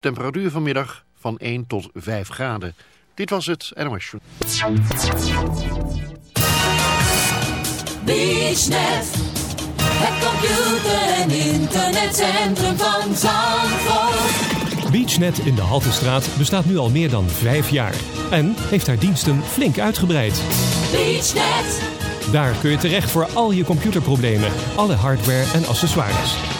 Temperatuur vanmiddag van 1 tot 5 graden. Dit was het NOS BeachNet, het computer- en internetcentrum van Zandvoort. BeachNet in de Haltestraat bestaat nu al meer dan vijf jaar. En heeft haar diensten flink uitgebreid. BeachNet, Daar kun je terecht voor al je computerproblemen, alle hardware en accessoires.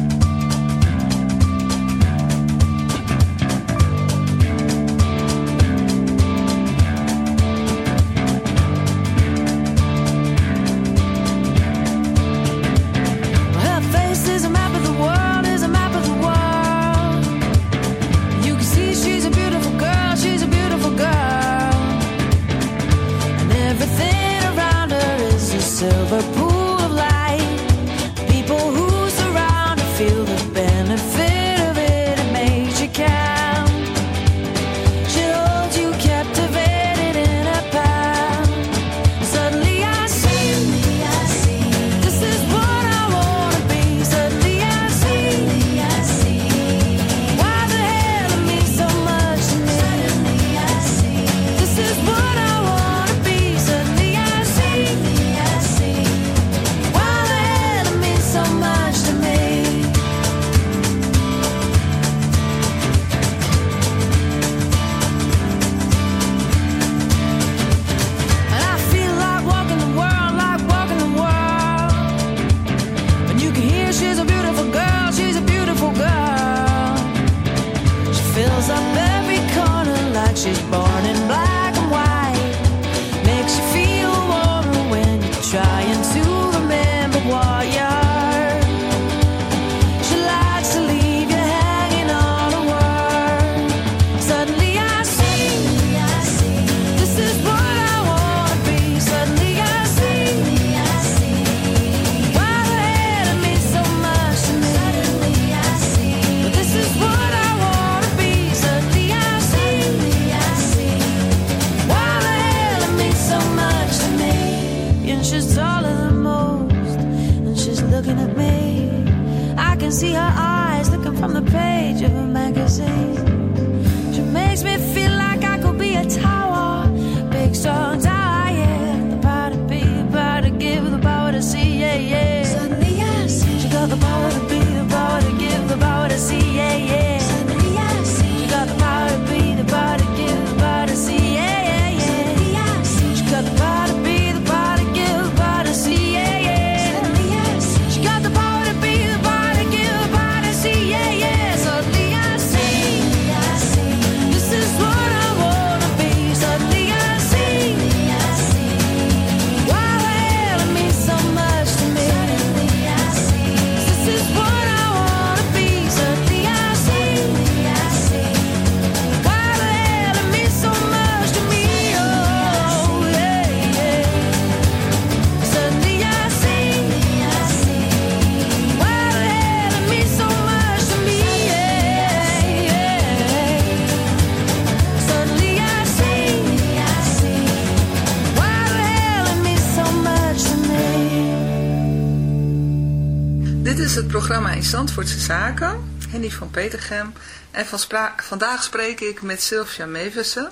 Zandvoortse Zaken, Henny van Petergem. En van vandaag spreek ik met Sylvia Meversen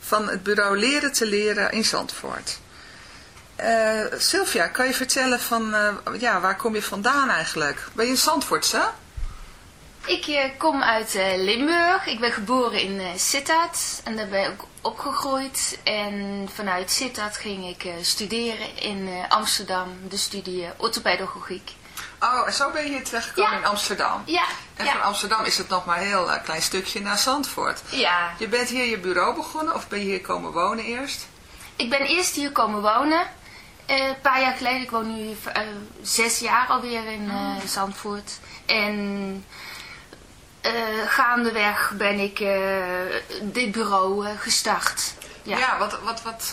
van het bureau Leren te Leren in Zandvoort. Eh Sylvia, kan je vertellen van, eh, ja, waar kom je vandaan eigenlijk? Ben je in Zandvoortse? Ik eh, kom uit Limburg. Ik ben geboren in Sittard en daar ben ik opgegroeid. En vanuit Sittard ging ik studeren in Amsterdam, de studie orthopedagogiek. Oh, en zo ben je hier terechtgekomen Ja. in Amsterdam. Ja, En ja. van Amsterdam is het nog maar een heel eh, klein stukje naar Zandvoort. Ja, Je bent hier je bureau begonnen of ben je hier komen wonen eerst? ik ben eerst hier komen wonen. Eh, een paar jaar geleden, ik woon nu eh, zes jaar alweer in eh, Zandvoort. En gaandeweg ben ik dit bureau gestart. Ja, Ja. wat, wat, wat,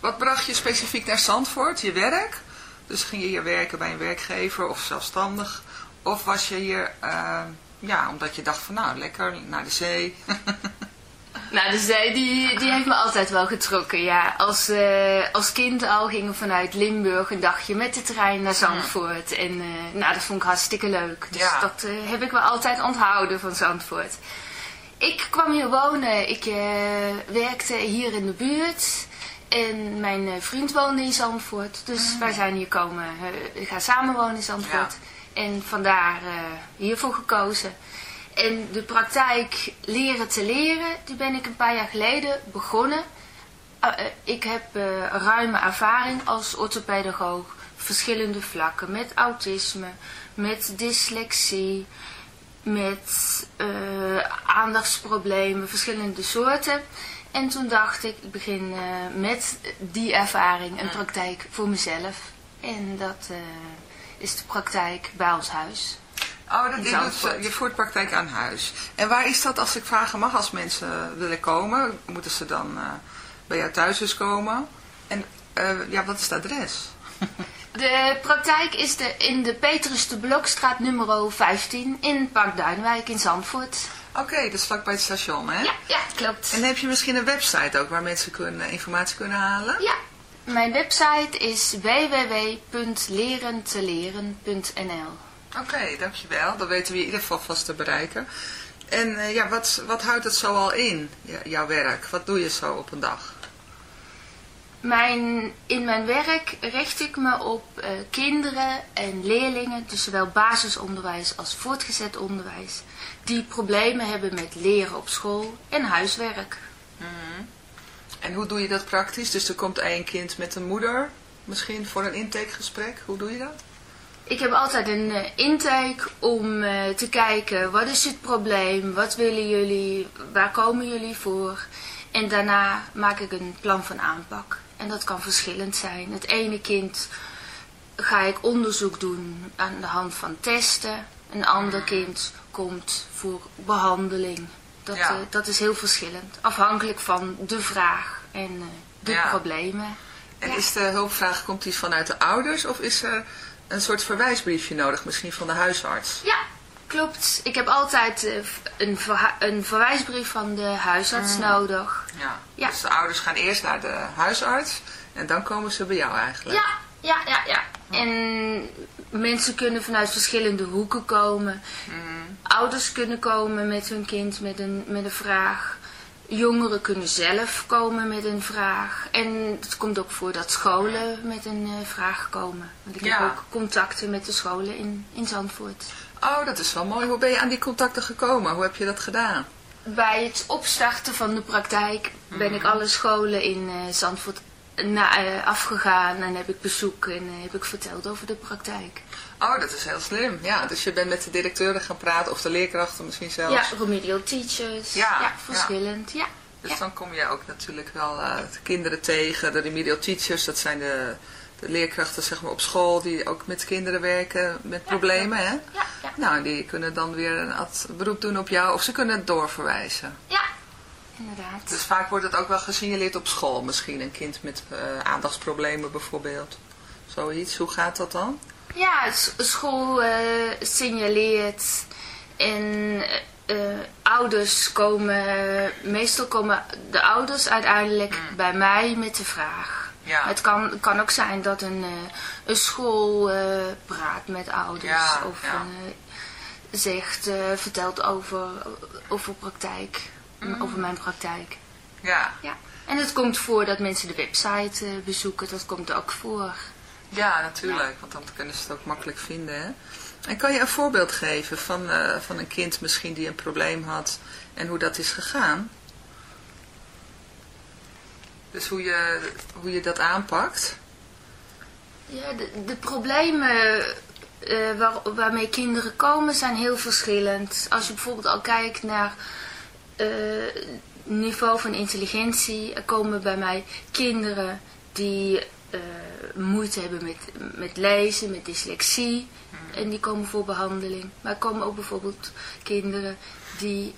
wat bracht je specifiek naar Zandvoort? Je werk? Dus ging je hier werken bij een werkgever of zelfstandig? Of was je hier, eh, ja, omdat je dacht van nou, lekker naar de zee? Nou, de zee die, die heeft me altijd wel getrokken, ja. Als, eh, als kind al gingen we vanuit Limburg een dagje met de trein naar Zandvoort. En eh, nou, dat vond ik hartstikke leuk. Dus Ja. dat eh, heb ik wel altijd onthouden van Zandvoort. Ik kwam hier wonen, ik werkte hier in de buurt. En mijn eh, vriend woonde in Zandvoort. Dus wij zijn hier komen, eh, gaan samenwonen in Zandvoort. En vandaar eh, hiervoor gekozen. En de praktijk leren te leren, die ben ik een paar jaar geleden begonnen. Uh, ik heb ruime ervaring als orthopedagoog. Verschillende vlakken. Met autisme, met dyslexie, met uh, aandachtsproblemen, verschillende soorten. En toen dacht ik, ik begin uh, met die ervaring een praktijk voor mezelf. En dat uh, is de praktijk bij ons huis. Oh, dat je, Zandvoort. doet, je voert praktijk aan huis. En waar is dat, als ik vragen mag, als mensen willen komen? Moeten ze dan eh, bij jou thuis dus komen? En eh, ja, wat is het adres? De praktijk is de, in de Petrus de Blokstraat nummer 15 in Park Duinwijk in Zandvoort. Oké, dat is vlakbij het station, hè? Ja, ja, klopt. En heb je misschien een website ook waar mensen kunnen, informatie kunnen halen? Ja, mijn website is www.lerenteleren.nl Oké, dankjewel. Dan weten we in ieder geval vast te bereiken. En eh, ja, wat, wat houdt het zo al in, jouw werk? Wat doe je zo op een dag? Mijn, in mijn werk richt ik me op eh, kinderen en leerlingen, dus zowel basisonderwijs als voortgezet onderwijs, die problemen hebben met leren op school en huiswerk. En hoe doe je dat praktisch? Dus er komt één kind met een moeder, misschien voor een intakegesprek. Hoe doe je dat? Ik heb altijd een eh, intake om eh, te kijken wat is het probleem, wat willen jullie, waar komen jullie voor. En daarna maak ik een plan van aanpak. En dat kan verschillend zijn. Het ene kind ga ik onderzoek doen aan de hand van testen. Een ander kind komt voor behandeling. Dat, Ja. eh, dat is heel verschillend. Afhankelijk van de vraag en eh, de Ja. problemen. En Ja. is de hulpvraag, komt die vanuit de ouders of is er een soort verwijsbriefje nodig, misschien van de huisarts? Ja, klopt. Ik heb altijd eh, een, verha- een verwijsbrief van de huisarts nodig. Ja. Ja. Dus de ouders gaan eerst naar de huisarts en dan komen ze bij jou eigenlijk. Ja, ja, ja, ja. En mensen kunnen vanuit verschillende hoeken komen. Ouders kunnen komen met hun kind met een, met een vraag. Jongeren kunnen zelf komen met een vraag. En het komt ook voor dat scholen met een eh, vraag komen. Want ik Ja. heb ook contacten met de scholen in, in Zandvoort. Oh, dat is wel mooi. Hoe ben je aan die contacten gekomen? Hoe heb je dat gedaan? Bij het opstarten van de praktijk ben Mhm. ik alle scholen in eh, Zandvoort na, eh, afgegaan en heb ik bezoek en eh, heb ik verteld over de praktijk. Oh, dat is heel slim. Ja, dus je bent met de directeuren gaan praten of de leerkrachten misschien zelfs. Ja, remedial teachers. Ja, verschillend. Ja. Dus ja. dan kom je ook natuurlijk wel de kinderen tegen. De remedial teachers, dat zijn de, de leerkrachten zeg maar, op school die ook met kinderen werken met problemen. Hè? Ja. Nou, die kunnen dan weer een beroep doen op jou of ze kunnen het doorverwijzen. ja, inderdaad. Dus vaak wordt het ook wel gesignaleerd op school misschien. Een kind met eh, aandachtsproblemen bijvoorbeeld. Zoiets, hoe gaat dat dan? Ja, school eh, signaleert en eh, eh, ouders komen, meestal komen de ouders uiteindelijk bij mij met de vraag. Ja. Het kan, kan ook zijn dat een, eh, een school eh, praat met ouders. Ja, of een, eh, zegt, vertelt over, over praktijk. Mm. Over mijn praktijk. Ja. Ja. En het komt voor dat mensen de website bezoeken. Dat komt ook voor. Ja, natuurlijk, want dan kunnen ze het ook makkelijk vinden. Hè? En kan je een voorbeeld geven van, van een kind misschien die een probleem had en hoe dat is gegaan? Dus hoe je, hoe je dat aanpakt? Ja, de, de problemen eh, waar, waarmee kinderen komen zijn heel verschillend. Als je bijvoorbeeld al kijkt naar eh, niveau van intelligentie, er komen bij mij kinderen die eh, moeite hebben met, met lezen, met dyslexie. En die komen voor behandeling. Maar er komen ook bijvoorbeeld kinderen die,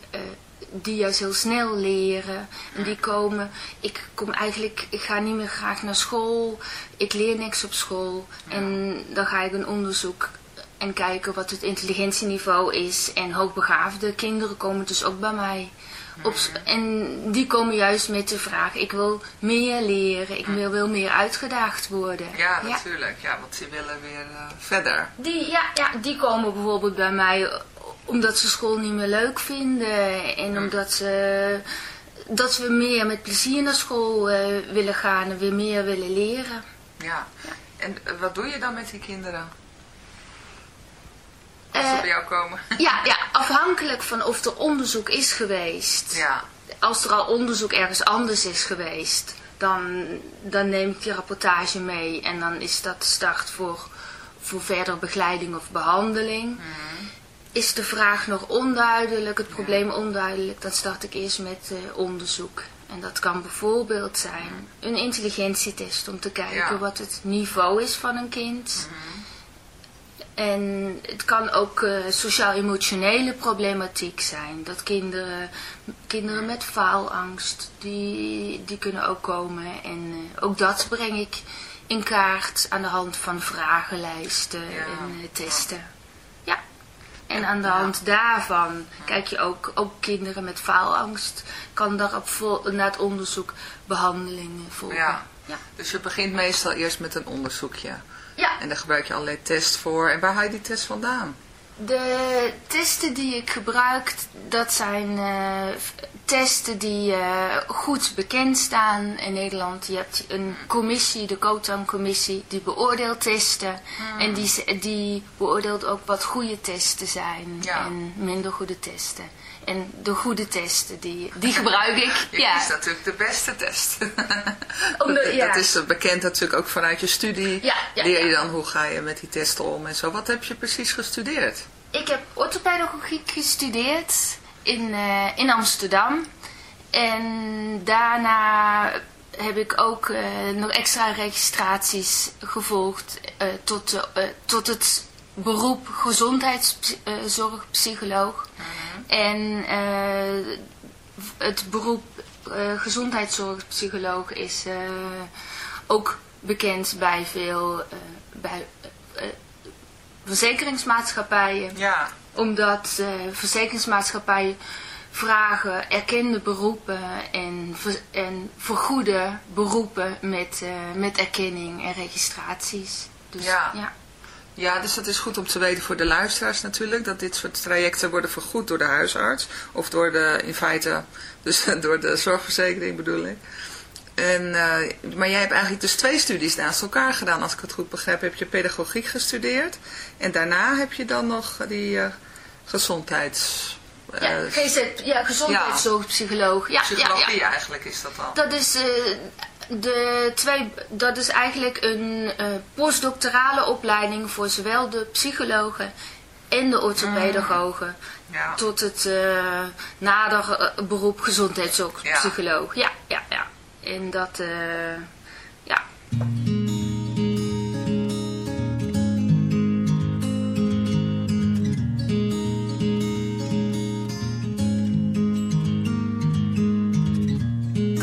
die juist heel snel leren. En die komen, ik kom eigenlijk, ik ga niet meer graag naar school. Ik leer niks op school. En dan ga ik een onderzoek en kijken wat het intelligentieniveau is. En hoogbegaafde kinderen komen dus ook bij mij. Op, s- en die komen juist met de vraag, ik wil meer leren, ik wil, wil meer uitgedaagd worden. Ja, natuurlijk. Ja, want ze willen weer eh, verder. Die, ja, ja, die komen bijvoorbeeld bij mij omdat ze school niet meer leuk vinden. En omdat ze, dat we meer met plezier naar school eh, willen gaan en weer meer willen leren. Ja. En eh, wat doe je dan met die kinderen? Als ze Eh, bij jou komen? Ja, ja, afhankelijk van of er onderzoek is geweest. Ja. Als er al onderzoek ergens anders is geweest, dan, dan neem ik die rapportage mee. En dan is dat de start voor, voor verdere begeleiding of behandeling. Is de vraag nog onduidelijk, het probleem onduidelijk, dan start ik eerst met eh, onderzoek. En dat kan bijvoorbeeld zijn een intelligentietest om te kijken Ja. wat het niveau is van een kind. En het kan ook eh, sociaal-emotionele problematiek zijn. Dat kinderen, kinderen met faalangst, die, die kunnen ook komen. En eh, ook dat breng ik in kaart aan de hand van vragenlijsten en testen. En aan de hand daarvan kijk je ook, ook kinderen met faalangst. Kan daarop vol, na het onderzoek behandelingen volgen. Ja. Ja. Dus je begint meestal eerst met een onderzoekje. Ja. En daar gebruik je allerlei tests voor. En waar haal je die test vandaan? De testen die ik gebruik, dat zijn f- testen die eh, goed bekend staan in Nederland. Je hebt een commissie, de COTAN-commissie, die beoordeelt testen. En die, die beoordeelt ook wat goede testen zijn Ja. en minder goede testen. En de goede testen, die, die gebruik ik. Je ja. kiest natuurlijk de beste test. Omdat- ja. Dat is bekend natuurlijk ook vanuit je studie. Ja, ja, Leer je ja. dan hoe ga je met die testen om en zo. Wat heb je precies gestudeerd? Ik heb orthopedagogiek gestudeerd in, eh, in Amsterdam. En daarna heb ik ook eh, nog extra registraties gevolgd eh, tot, de, tot het beroep gezondheidszorgpsycholoog. En eh, het beroep eh, gezondheidszorgpsycholoog is eh, ook bekend bij veel bij, verzekeringsmaatschappijen. Ja. Omdat verzekeringsmaatschappijen vragen erkende beroepen en, en vergoeden beroepen met, met erkenning en registraties. Dus, Ja. ja. Ja, dus dat is goed om te weten voor de luisteraars natuurlijk, dat dit soort trajecten worden vergoed door de huisarts. Of door de, in feite, dus door de zorgverzekering bedoel ik. En, eh, maar jij hebt eigenlijk dus twee studies naast elkaar gedaan, als ik het goed begrijp. Heb je pedagogiek gestudeerd en daarna heb je dan nog die eh, gezondheids... Ja, eh, GZ, ja, gezondheidszorgpsycholoog. Ja, ja, psychologie ja. eigenlijk is dat dan. Dat is, de twee, dat is eigenlijk een eh, postdoctorale opleiding voor zowel de psychologen en de orthopedagogen. Ja. Tot het eh, nader eh, beroep gezondheidszorgpsycholoog. Ja, ja, ja. En dat, ja.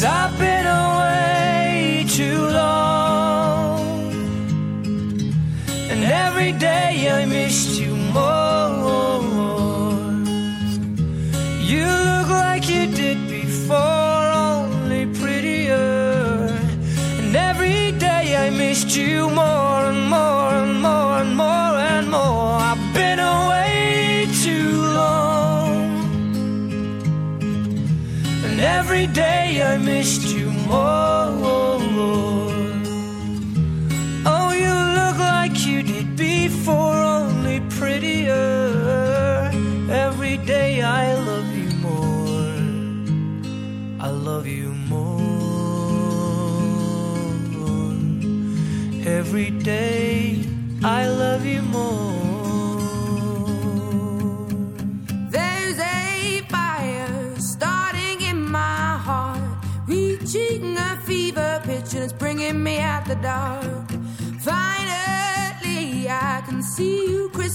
Cause I've been away too long. And every day I missed you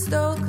stole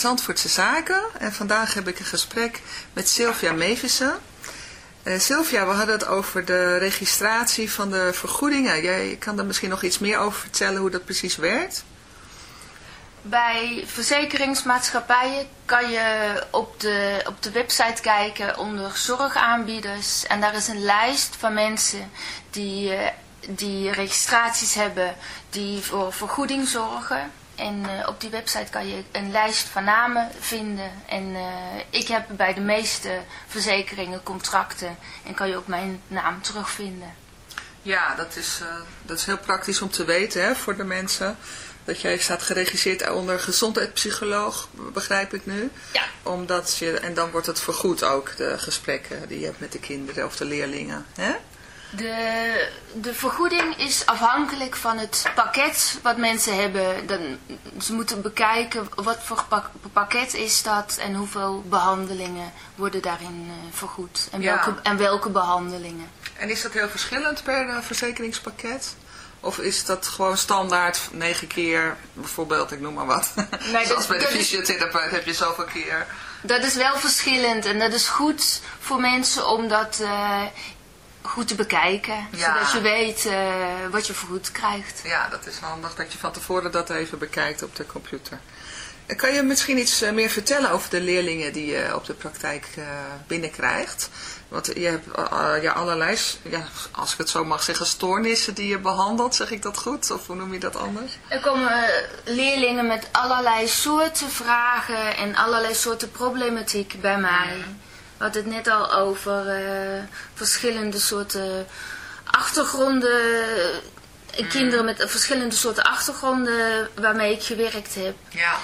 Zandvoortse Zaken. En vandaag heb ik een gesprek met Sylvia Mevissen. Eh, Sylvia, we hadden het over de registratie van de vergoedingen. Jij kan daar misschien nog iets meer over vertellen hoe dat precies werkt? Bij verzekeringsmaatschappijen kan je op de, op de website kijken onder zorgaanbieders. En daar is een lijst van mensen die, eh, die registraties hebben die voor vergoeding zorgen. En eh, op die website kan je een lijst van namen vinden. En eh, ik heb bij de meeste verzekeringen contracten en kan je ook mijn naam terugvinden. Ja, dat is, eh, dat is heel praktisch om te weten hè, voor de mensen. Dat jij staat geregistreerd onder gezondheidspsycholoog, begrijp ik nu. Ja. Omdat je, en dan wordt het vergoed ook, de gesprekken die je hebt met de kinderen of de leerlingen. Hè? De, de vergoeding is afhankelijk van het pakket wat mensen hebben. Dan, ze moeten bekijken wat voor pak- pakket is dat en hoeveel behandelingen worden daarin eh, vergoed. En Ja. welke, en welke behandelingen. En is dat heel verschillend per eh, verzekeringspakket? Of is dat gewoon standaard negen keer, bijvoorbeeld, ik noem maar wat. dat- Zoals bij de fysiotherapeut heb je zoveel keer. Dat is wel verschillend en dat is goed voor mensen om dat eh, goed te bekijken. Ja. Zodat je weet eh, wat je vergoed krijgt. Ja, dat is handig dat je van tevoren dat even bekijkt op de computer. En Kan je misschien iets eh, meer vertellen over de leerlingen die je op de praktijk eh, binnenkrijgt? Want je hebt eh, eh, ja, allerlei, ja, als ik het zo mag zeggen, stoornissen die je behandelt. Zeg ik dat goed? Of hoe noem je dat anders? Er komen eh, leerlingen met allerlei soorten vragen en allerlei soorten problematiek bij mij. We hadden het net al over eh, verschillende soorten achtergronden. eh, Kinderen met verschillende soorten achtergronden waarmee ik gewerkt heb. Ja.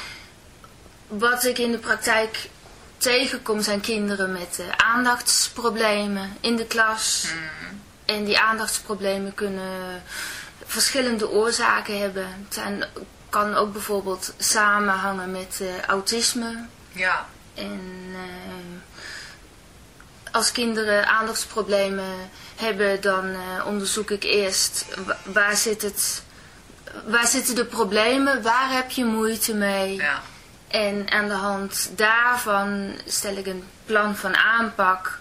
Wat ik in de praktijk tegenkom zijn kinderen met eh, aandachtsproblemen in de klas. En die aandachtsproblemen kunnen verschillende oorzaken hebben. Het zijn, kan ook bijvoorbeeld samenhangen met eh, autisme. Ja. En eh, als kinderen aandachtsproblemen hebben, dan eh, onderzoek ik eerst wa- waar, zit het, waar zitten de problemen, waar heb je moeite mee. Ja. En aan de hand daarvan stel ik een plan van aanpak.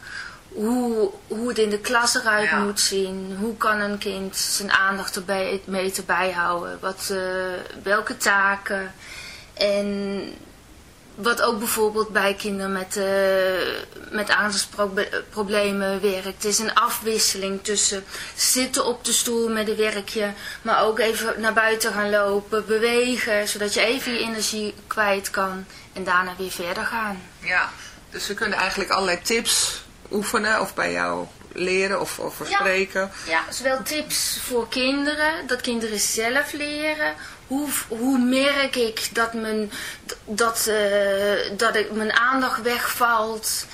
Hoe, hoe het in de klas eruit Ja. moet zien. Hoe kan een kind zijn aandacht erbij mee te bijhouden. Wat, eh, welke taken. En wat ook bijvoorbeeld bij kinderen met, eh met aandachtsproblemen werkt. Het is een afwisseling tussen zitten op de stoel met een werkje, maar ook even naar buiten gaan lopen, bewegen, zodat je even je energie kwijt kan en daarna weer verder gaan. Ja. Dus we kunnen eigenlijk allerlei tips oefenen of bij jou leren of, of Ja. verspreken. Ja, zowel tips voor kinderen, dat kinderen zelf leren. Hoe, hoe merk ik dat, mijn, dat, eh, dat ik, mijn aandacht wegvalt?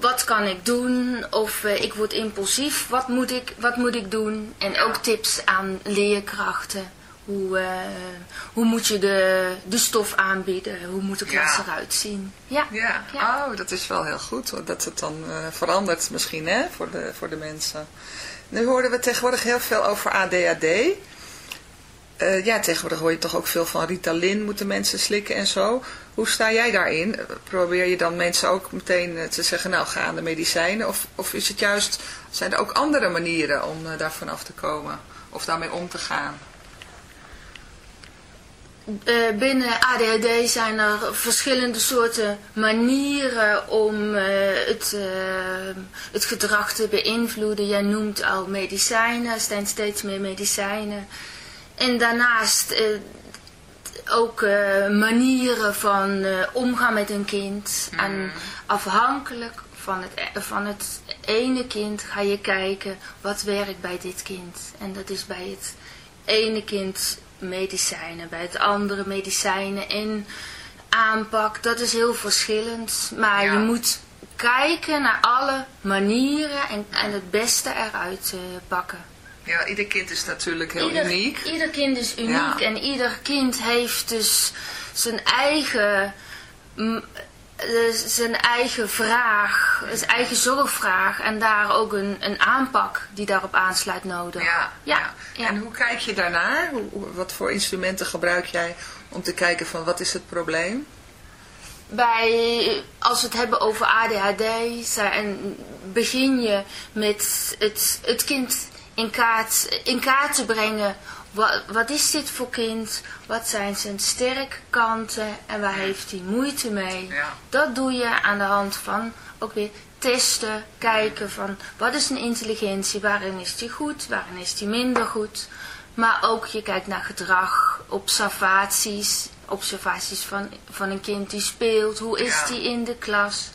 Wat kan ik doen? Of eh, ik word impulsief, wat moet ik, wat moet ik doen? En ook tips aan leerkrachten. Hoe, eh, hoe moet je de, de stof aanbieden? Hoe moet de klas Ja. eruit zien? Ja. Ja. Oh, dat is wel heel goed. Dat het dan eh, verandert misschien hè, voor, de, voor de mensen. Nu hoorden we tegenwoordig heel veel over ADHD. Eh, ja, tegenwoordig hoor je toch ook veel van Ritalin moeten mensen slikken en zo. Hoe sta jij daarin? Probeer je dan mensen ook meteen te zeggen, nou ga aan de medicijnen? Of, of is het juist, zijn er ook andere manieren om daarvan af te komen? Of daarmee om te gaan? Eh, binnen ADHD zijn er verschillende soorten manieren om eh, het, eh, het gedrag te beïnvloeden. Jij noemt al medicijnen, er zijn steeds meer medicijnen. En daarnaast ook manieren van omgaan met een kind. En afhankelijk van het, van het ene kind ga je kijken wat werkt bij dit kind. En dat is bij het ene kind medicijnen, bij het andere medicijnen en aanpak. Dat is heel verschillend. Maar Ja. je moet kijken naar alle manieren en, en het beste eruit eh, pakken. Ja, ieder kind is natuurlijk heel Ieder, uniek. ieder kind is uniek Ja. en ieder kind heeft dus zijn eigen, zijn eigen vraag, zijn eigen zorgvraag en daar ook een, een aanpak die daarop aansluit nodig. Ja, ja. ja. En hoe kijk je daarnaar? Hoe- wat voor instrumenten gebruik jij om te kijken van wat is het probleem? bij, als we het hebben over ADHD, zijn, begin je met het, het kind in kaart, in kaart te brengen. Wat, wat is dit voor kind? Wat zijn zijn sterke kanten en waar heeft hij moeite mee? Dat doe je aan de hand van ook weer testen, kijken van wat is een intelligentie, waarin is die goed, waarin is die minder goed. Maar ook je kijkt naar gedrag, observaties, observaties van, van een kind die speelt. Hoe is die in de klas?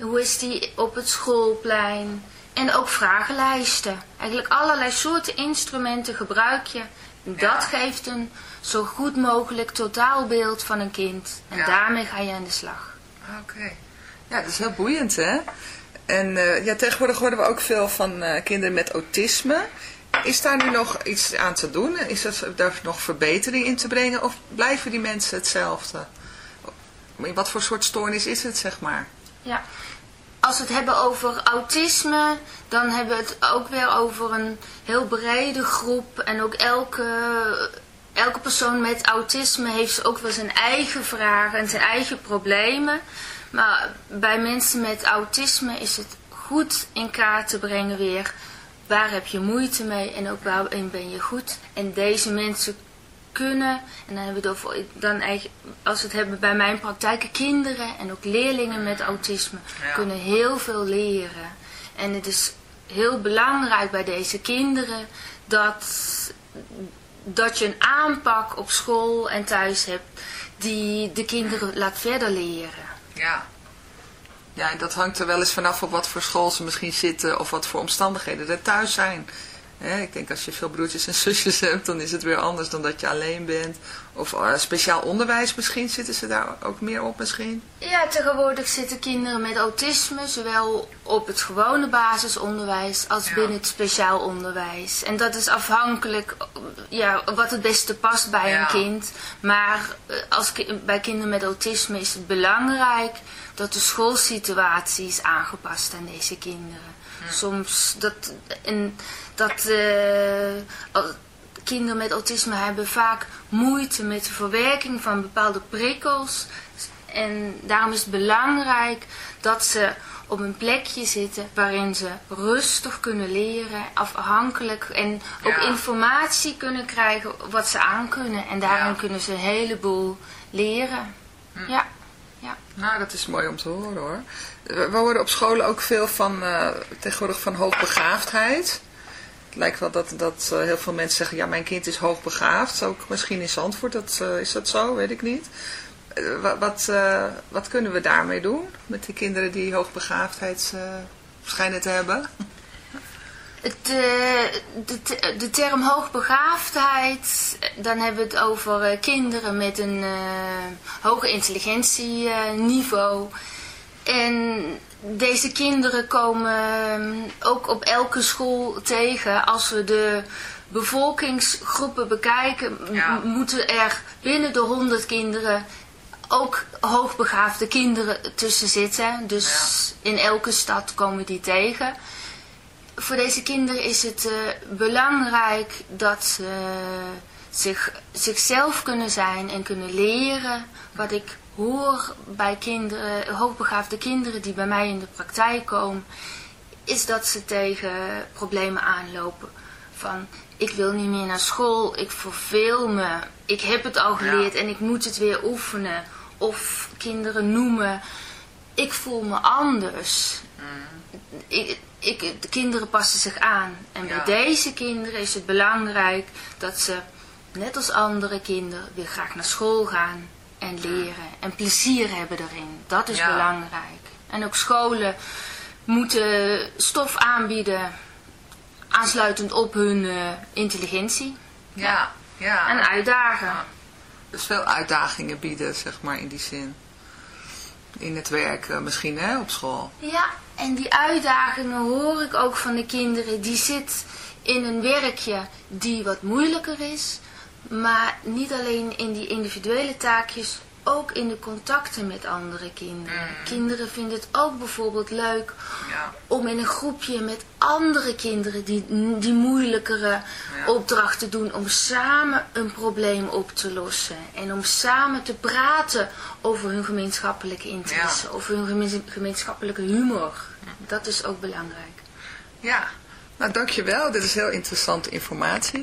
Hoe is die op het schoolplein? En ook vragenlijsten. Eigenlijk allerlei soorten instrumenten gebruik je. Dat geeft een zo goed mogelijk totaalbeeld van een kind. En Ja. daarmee ga je aan de slag. Oké. Ja, dat is heel boeiend, hè? En eh, ja, tegenwoordig horen we ook veel van eh, kinderen met autisme. Is daar nu nog iets aan te doen? Is er daar nog verbetering in te brengen? Of blijven die mensen hetzelfde? Wat voor soort stoornis is het, zeg maar? Ja. Als we het hebben over autisme, dan hebben we het ook weer over een heel brede groep. En ook elke, elke persoon met autisme heeft ook wel zijn eigen vragen en zijn eigen problemen. Maar bij mensen met autisme is het goed in kaart te brengen weer. Waar heb je moeite mee en ook waarin ben je goed. En deze mensen kunnen, en dan hebben we het over, dan eigenlijk, als we het hebben bij mijn praktijken, kinderen en ook leerlingen met autisme kunnen heel veel leren. En het is heel belangrijk bij deze kinderen dat, dat je een aanpak op school en thuis hebt die de kinderen laat verder leren. Ja. Ja, en dat hangt er wel eens vanaf op wat voor school ze misschien zitten of wat voor omstandigheden er thuis zijn. Hè, ik denk als je veel broertjes en zusjes hebt, dan is het weer anders dan dat je alleen bent. Of eh, speciaal onderwijs misschien, zitten ze daar ook meer op misschien? Ja, tegenwoordig zitten kinderen met autisme zowel op het gewone basisonderwijs als binnen het speciaal onderwijs. En dat is afhankelijk ja, wat het beste past bij Ja. een kind. Maar eh, als, bij kinderen met autisme is het belangrijk dat de schoolsituatie is aangepast aan deze kinderen. Soms dat, en dat eh, kinderen met autisme hebben vaak moeite met de verwerking van bepaalde prikkels. En daarom is het belangrijk dat ze op een plekje zitten waarin ze rustig kunnen leren, afhankelijk en ook Ja. informatie kunnen krijgen wat ze aan kunnen. En daarin Ja. kunnen ze een heleboel leren. Ja. ja. Nou, dat is mooi om te horen hoor. We we horen op scholen ook veel van, eh, tegenwoordig van hoogbegaafdheid. Het lijkt wel dat, dat eh, heel veel mensen zeggen, ja mijn kind is hoogbegaafd. Ook misschien in Zandvoort, dat, eh, is dat zo? Weet ik niet. Eh, wa- wat, eh, wat kunnen we daarmee doen? Met die kinderen die hoogbegaafdheid eh, schijnen te hebben? Eh, de, de term hoogbegaafdheid, eh, dan hebben we het over eh, kinderen met een eh hoger intelligentieniveau. En deze kinderen komen eh, ook op elke school tegen. Als we de bevolkingsgroepen bekijken, Ja. moeten er binnen de 100 kinderen ook hoogbegaafde kinderen tussen zitten. Dus in elke stad komen die tegen voor deze kinderen is het eh, belangrijk dat ze zich, zichzelf kunnen zijn en kunnen leren. Wat ik hoor bij kinderen, hoogbegaafde kinderen die bij mij in de praktijk komen, is dat ze tegen problemen aanlopen. Van, ik wil niet meer naar school, ik verveel me, ik heb het al geleerd en ik moet het weer oefenen. Of kinderen noemen, ik voel me anders ik, ik, de kinderen passen zich aan. En bij deze kinderen is het belangrijk dat ze, net als andere kinderen, weer graag naar school gaan en leren. En plezier hebben erin. Dat is Ja. belangrijk. En ook scholen moeten stof aanbieden, aansluitend op hun eh, intelligentie. Ja, ja. En uitdagen. Dus veel uitdagingen bieden, zeg maar, in die zin. In het werk eh, misschien, hè, op school. Ja, en die uitdagingen hoor ik ook van de kinderen. Die zit in een werkje die wat moeilijker is. Maar niet alleen in die individuele taakjes, ook in de contacten met andere kinderen. Kinderen vinden het ook bijvoorbeeld leuk om in een groepje met andere kinderen die, die moeilijkere opdrachten doen. Om samen een probleem op te lossen. En om samen te praten over hun gemeenschappelijke interesse. Over hun gemeen- gemeenschappelijke humor. Dat is ook belangrijk. Ja, nou dankjewel. Dit is heel interessante informatie.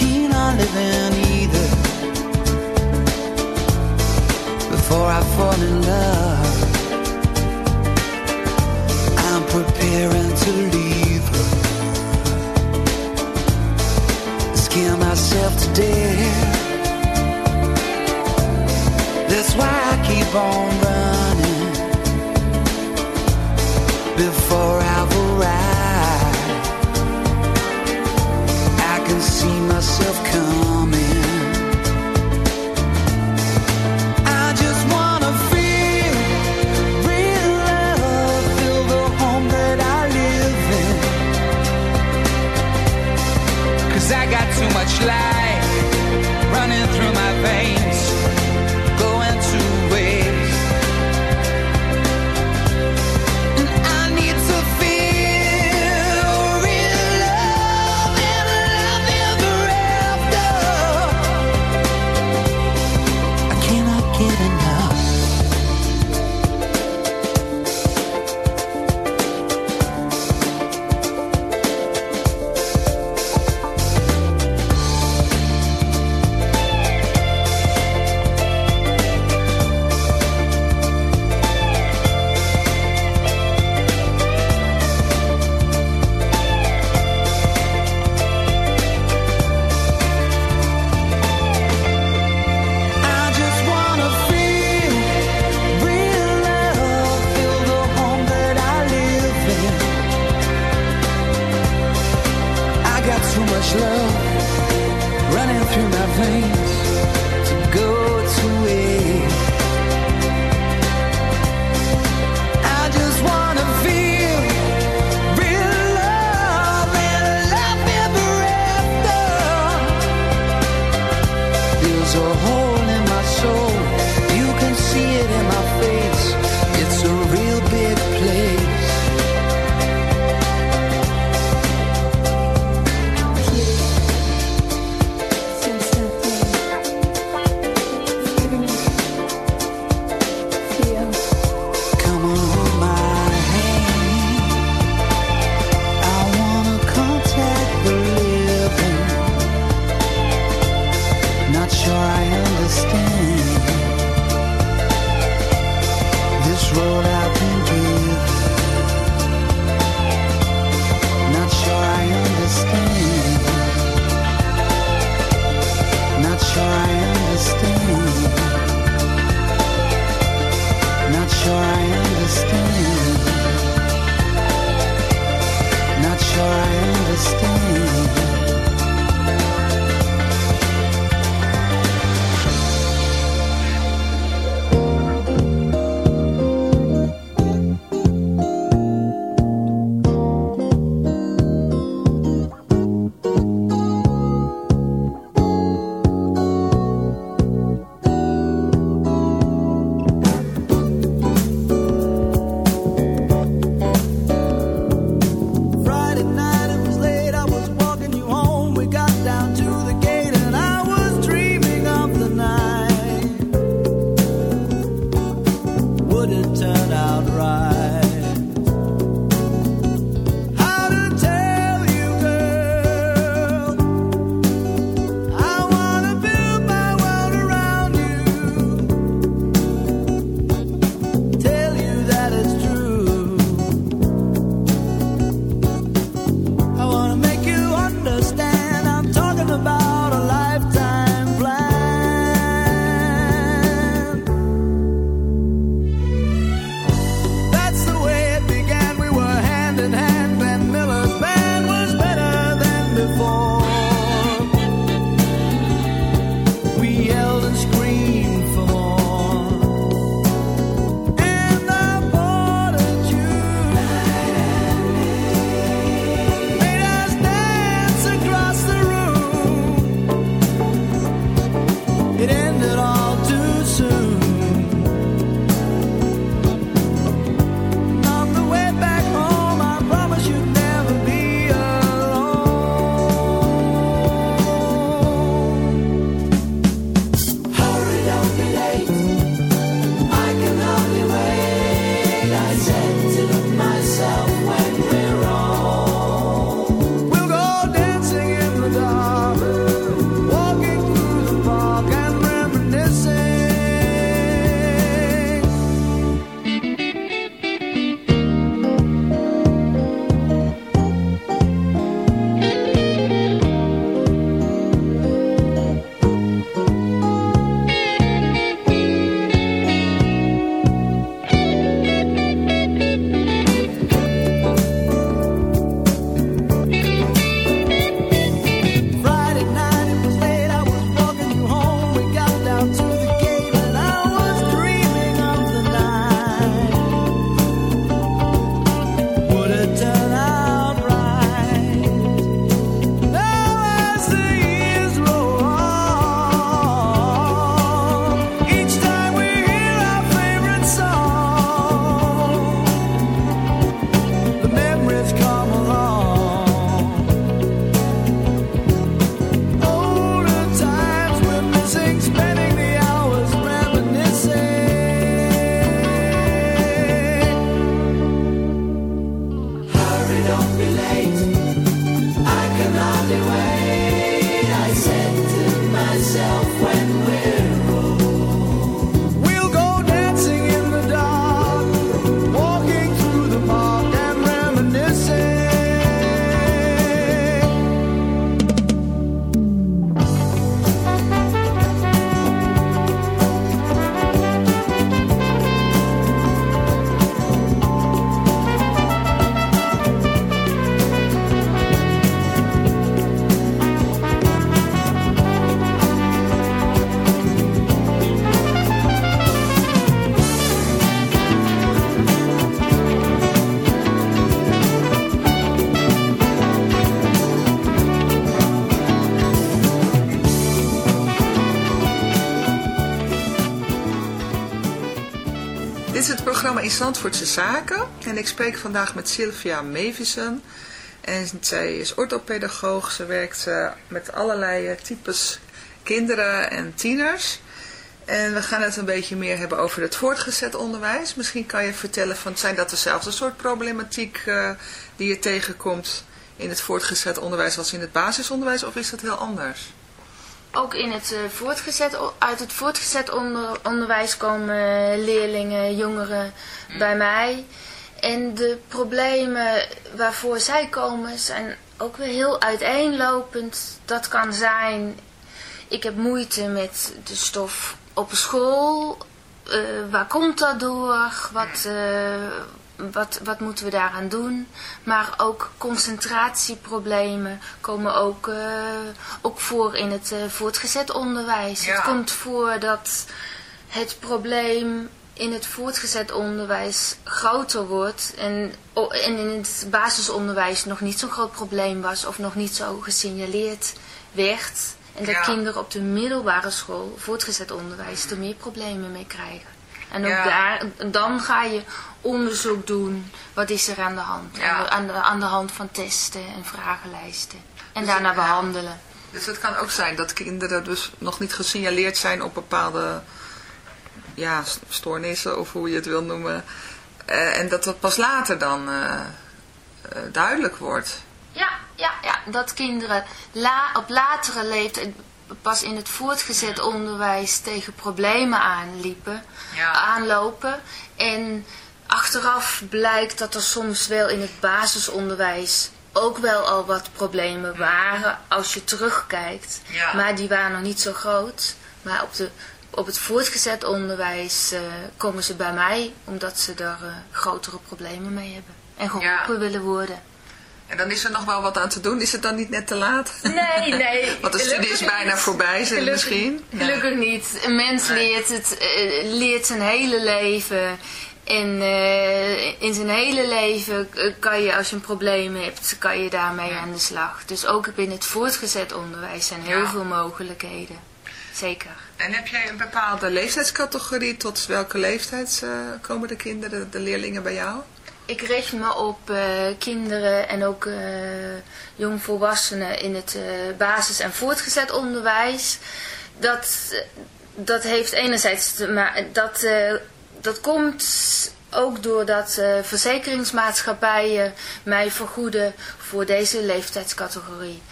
Keen on living either. Before I fall in love, I'm preparing to leave her. Scare myself to death. That's why I keep on running before I've I just wanna feel real the home that I live in. I got too much life running through my veins, in Zandvoortse Zaken en ik spreek vandaag met Sylvia Mevissen. En zij is orthopedagoog, ze werkt eh, met allerlei eh, types kinderen en tieners. En we gaan het een beetje meer hebben over het voortgezet onderwijs. Misschien kan je vertellen, van, zijn dat dezelfde soort problematiek eh, die je tegenkomt in het voortgezet onderwijs als in het basisonderwijs of is dat heel anders? Ook in het, eh, voortgezet, uit het voortgezet onder, onderwijs komen leerlingen, jongeren bij mij. En de problemen waarvoor zij komen zijn ook weer heel uiteenlopend. Dat kan zijn, ik heb moeite met de stof op school. Eh, waar komt dat door? Wat, eh, wat, wat moeten we daaraan doen? Maar ook concentratieproblemen komen ook, eh, ook voor in het eh, voortgezet onderwijs. Ja. Het komt voor dat het probleem in het voortgezet onderwijs groter wordt en, in het basisonderwijs nog niet zo'n groot probleem was of nog niet zo gesignaleerd werd. En dat Ja. kinderen op de middelbare school, voortgezet onderwijs, er meer problemen mee krijgen. En ook Ja. daar, dan ga je onderzoek doen. Wat is er aan de hand? Ja. Aan, de, aan, de, hand van testen en vragenlijsten. En Dus, daarna behandelen. Dus het kan ook zijn dat kinderen dus nog niet gesignaleerd zijn op bepaalde ja, st- stoornissen of hoe je het wil noemen. Eh, en dat dat pas later dan eh, eh, duidelijk wordt. Ja, ja, ja, dat kinderen la, op latere leeftijd pas in het voortgezet onderwijs tegen problemen aanliepen, Ja. aanlopen. En achteraf blijkt dat er soms wel in het basisonderwijs ook wel al wat problemen waren als je terugkijkt. Ja. Maar die waren nog niet zo groot. Maar op, de, op het voortgezet onderwijs eh, komen ze bij mij omdat ze er eh, grotere problemen mee hebben. En geholpen Ja. willen worden. En dan is er nog wel wat aan te doen. Is het dan niet net te laat? Nee, nee. Want de studie is bijna niet. voorbij, zijn Gelukkig- misschien. Gelukkig niet. Een mens Nee. leert, het, eh, leert zijn hele leven. En eh, in zijn hele leven eh, kan je, als je een probleem hebt, kan je daarmee aan de slag. Dus ook binnen het voortgezet onderwijs zijn heel Ja. veel mogelijkheden. Zeker. En heb jij een bepaalde leeftijdscategorie? Tot welke leeftijd komen de kinderen, de leerlingen bij jou? Ik richt me op eh, kinderen en ook eh, jongvolwassenen in het eh, basis- en voortgezet onderwijs. Dat, dat heeft enerzijds te ma- dat, dat komt ook doordat verzekeringsmaatschappijen mij vergoeden voor deze leeftijdscategorie.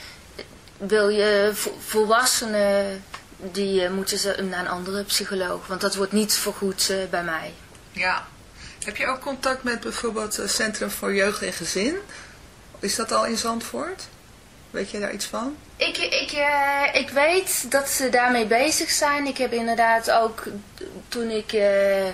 Wil je vo- volwassenen, die moeten ze naar een andere psycholoog, want dat wordt niet vergoed bij mij. Ja. Heb je ook contact met bijvoorbeeld het Centrum voor Jeugd en Gezin? Is dat al in Zandvoort? Weet je daar iets van? Ik, ik, eh, ik weet dat ze daarmee bezig zijn. Ik heb inderdaad ook toen ik eh,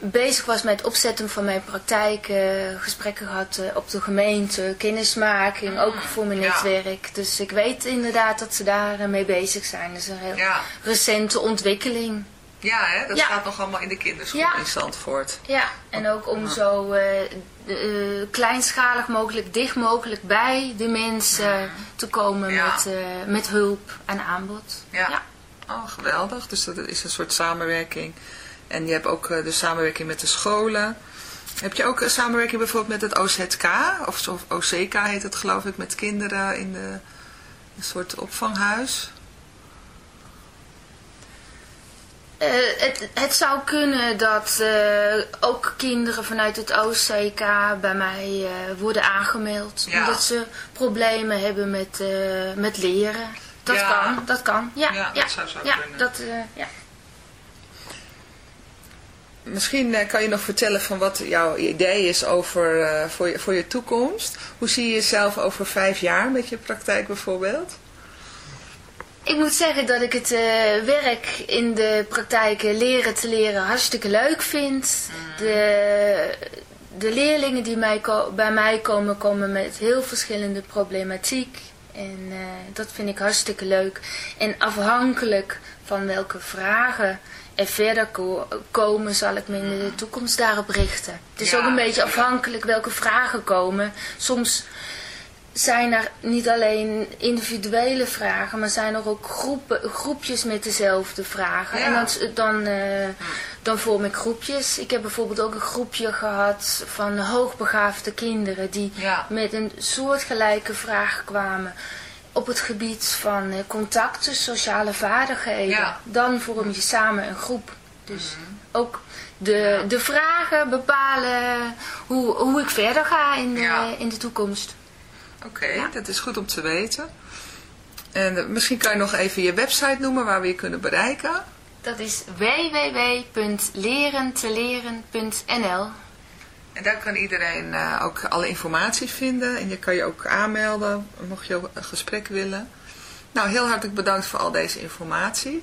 bezig was met opzetten van mijn praktijk eh, gesprekken gehad eh, op de gemeente, kennismaking, ook voor mijn ja. netwerk. Dus ik weet inderdaad dat ze daar eh, mee bezig zijn. Dat is een heel Ja. recente ontwikkeling. Ja, hè? dat Ja. gaat nog allemaal in de kinderschool Ja. in Zandvoort. Ja, en ook om zo eh, de- eh, kleinschalig mogelijk, dicht mogelijk bij de mensen te komen Ja. met, eh, met hulp en aanbod. Ja. Ja. Oh, geweldig. Dus dat is een soort samenwerking. En je hebt ook de samenwerking met de scholen. Heb je ook een samenwerking bijvoorbeeld met het OZK? Of, zo- of OCK heet het geloof ik, met kinderen in de, een soort opvanghuis? Eh, het, het zou kunnen dat eh, ook kinderen vanuit het OCK bij mij eh, worden aangemeld. Ja. Omdat ze problemen hebben met, eh, met leren. Dat Ja. kan, dat kan. Ja, Ja, ja, dat zou zo ja, kunnen. Dat, eh, ja. Misschien kan je nog vertellen van wat jouw idee is over, eh, voor, je, voor je toekomst. Hoe zie je jezelf over vijf jaar met je praktijk bijvoorbeeld? Ik moet zeggen dat ik het eh, werk in de praktijk leren te leren hartstikke leuk vind. De, de leerlingen die mij bij mij komen, komen met heel verschillende problematiek. En eh, dat vind ik hartstikke leuk. En afhankelijk van welke vragen er verder ko- komen, zal ik me in de toekomst daarop richten. Het is Ja, ook een beetje afhankelijk welke vragen komen. Soms zijn er niet alleen individuele vragen, maar zijn er ook groepen, groepjes met dezelfde vragen. Ja. En dan, dan, eh, dan vorm ik groepjes. Ik heb bijvoorbeeld ook een groepje gehad van hoogbegaafde kinderen die Ja. met een soortgelijke vraag kwamen op het gebied van eh, contacten, sociale vaardigheden. Ja. Dan vorm je samen een groep. Dus ook de, de vragen bepalen hoe, hoe ik verder ga in de, Ja. in de toekomst. Oké, dat is goed om te weten. En eh, misschien kan je nog even je website noemen waar we je kunnen bereiken. Dat is www.lerenteleren.nl En daar kan iedereen eh, ook alle informatie vinden. En je kan je ook aanmelden, mocht je een gesprek willen. Nou, heel hartelijk bedankt voor al deze informatie.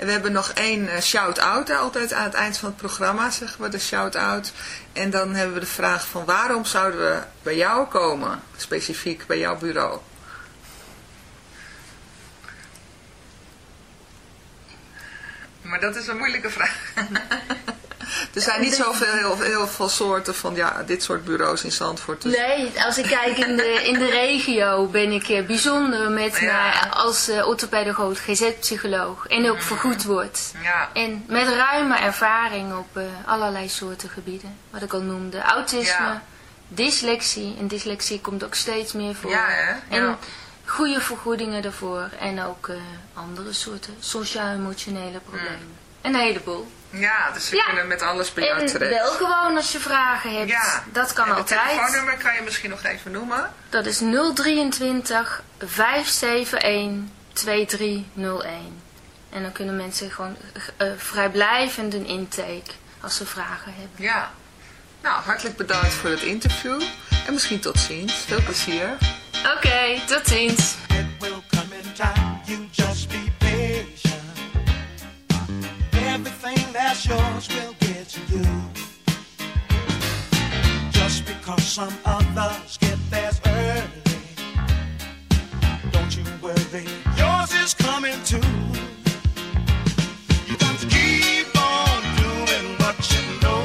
En we hebben nog één eh, shout-out altijd aan het eind van het programma, zeggen we de shout-out. En dan hebben we de vraag van waarom zouden we bij jou komen, specifiek bij jouw bureau? Maar dat is een moeilijke vraag. er zijn niet zoveel heel, heel veel soorten van ja, dit soort bureaus in Zandvoort. Dus Nee, als ik kijk in de, in de regio ben ik eh, bijzonder met Ja. mij als uh, orthopedagoog, GZ-psycholoog en ook vergoed wordt. Ja. En met ruime ervaring op eh, allerlei soorten gebieden. Wat ik al noemde, autisme, Ja. dyslexie. En dyslexie komt ook steeds meer voor. Ja, hè? En goede vergoedingen daarvoor. En ook andere soorten sociaal-emotionele problemen. Een heleboel. Ja, dus ze Ja. kunnen met alles bij jou En terecht. wel gewoon als je vragen hebt. Ja. Dat kan en het altijd. telefoonnummer kan je misschien nog even noemen. Dat is 023 571 2301. En dan kunnen mensen gewoon eh, vrijblijvend een intake als ze vragen hebben. Ja. Nou, hartelijk bedankt voor het interview. En misschien tot ziens. Veel plezier. Oké, tot ziens. Yours will get to you. Just because some others get theirs early, don't you worry. Yours is coming too. You got to keep on doing what you know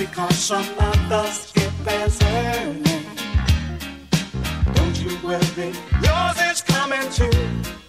because some others get theirs early. Don't you worry, yours is coming too.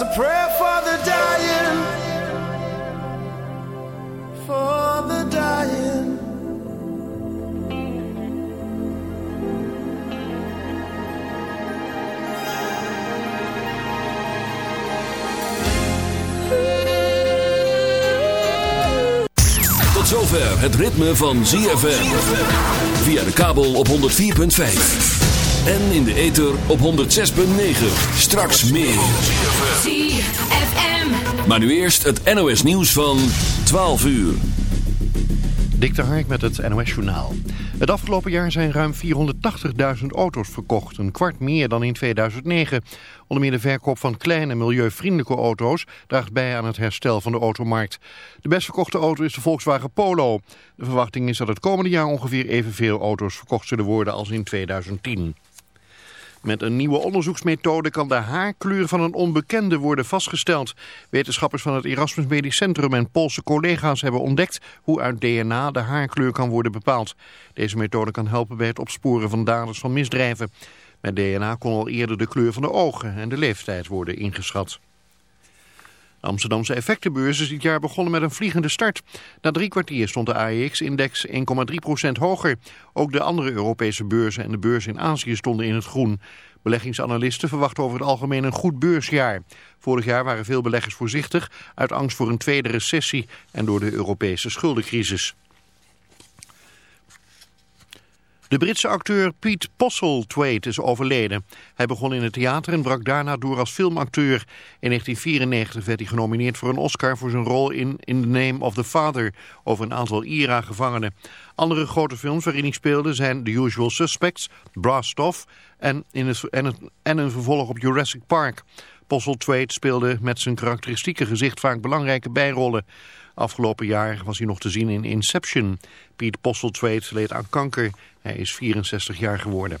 A prayer for the dying. For the dying. Tot zover het ritme van ZFM. Via de kabel op 104.5. En in de ether op 106.9. Straks meer. ZFM. Maar nu eerst het NOS nieuws van 12 uur. Dik de Hark met het NOS journaal. Het afgelopen jaar zijn ruim 480.000 auto's verkocht. Een kwart meer dan in 2009. Onder meer de verkoop van kleine milieuvriendelijke auto's draagt bij aan het herstel van de automarkt. De best verkochte auto is de Volkswagen Polo. De verwachting is dat het komende jaar ongeveer evenveel auto's verkocht zullen worden als in 2010. Met een nieuwe onderzoeksmethode kan de haarkleur van een onbekende worden vastgesteld. Wetenschappers van het Erasmus Medisch Centrum en Poolse collega's hebben ontdekt hoe uit DNA de haarkleur kan worden bepaald. Deze methode kan helpen bij het opsporen van daders van misdrijven. Met DNA kon al eerder de kleur van de ogen en de leeftijd worden ingeschat. Amsterdamse effectenbeurs is dit jaar begonnen met een vliegende start. Na drie kwartier stond de AEX-index 1,3% hoger. Ook de andere Europese beurzen en de beurs in Azië stonden in het groen. Beleggingsanalisten verwachten over het algemeen een goed beursjaar. Vorig jaar waren veel beleggers voorzichtig uit angst voor een tweede recessie en door de Europese schuldencrisis. De Britse acteur Pete Postlethwaite is overleden. Hij begon in het theater en brak daarna door als filmacteur. In 1994 werd hij genomineerd voor een Oscar voor zijn rol in In the Name of the Father... over een aantal IRA-gevangenen. Andere grote films waarin hij speelde zijn The Usual Suspects, Blast Off... en, in en een vervolg op Jurassic Park. Postlethwaite speelde met zijn karakteristieke gezicht vaak belangrijke bijrollen... Afgelopen jaar was hij nog te zien in Inception. Piet Postlethwaite leed aan kanker. Hij is 64 jaar geworden.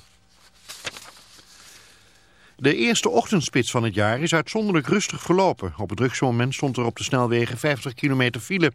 De eerste ochtendspits van het jaar is uitzonderlijk rustig verlopen. Op het drukste moment stond er op de snelwegen 50 kilometer file.